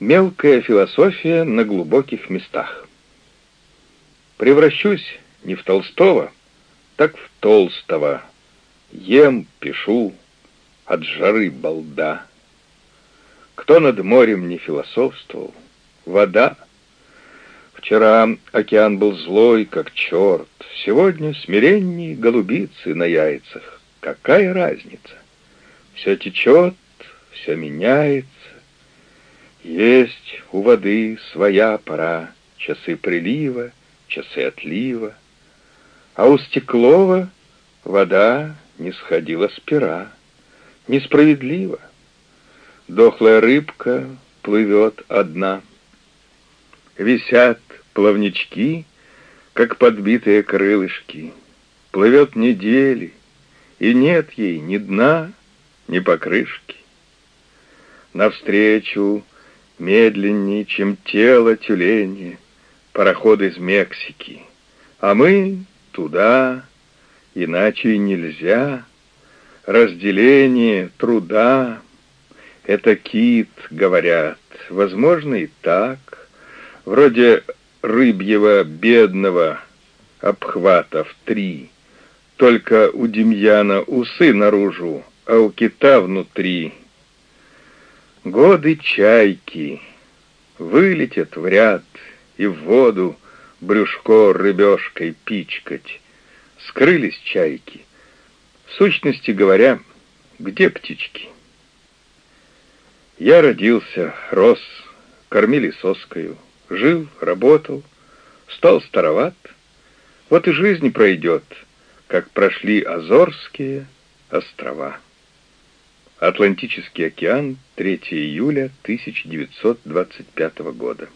Мелкая философия на глубоких местах. Превращусь не в Толстого, так в Толстого. Ем, пишу, от жары балда. Кто над морем не философствовал? Вода. Вчера океан был злой, как черт. Сегодня смиренней голубицы на яйцах. Какая разница? Все течет, все меняется. Есть у воды своя пора, часы прилива, часы отлива. А у Стеклова вода не сходила с пера. Несправедливо. Дохлая рыбка плывет одна. Висят плавнички, как подбитые крылышки. Плывет недели, и нет ей ни дна, ни покрышки. Навстречу медленнее, чем тело тюлени, пароход из Мексики. А мы туда, иначе нельзя. Разделение труда — это кит, говорят. Возможно, и так. Вроде рыбьего бедного обхватов три. Только у Демьяна усы наружу, а у кита внутри — Годы чайки вылетят в ряд и в воду брюшко рыбешкой пичкать. Скрылись чайки. В сущности говоря, где птички? Я родился, рос, кормили соскою, жил, работал, стал староват. Вот и жизнь пройдет, как прошли Азорские острова. Атлантический океан, 3 июля 1925 года.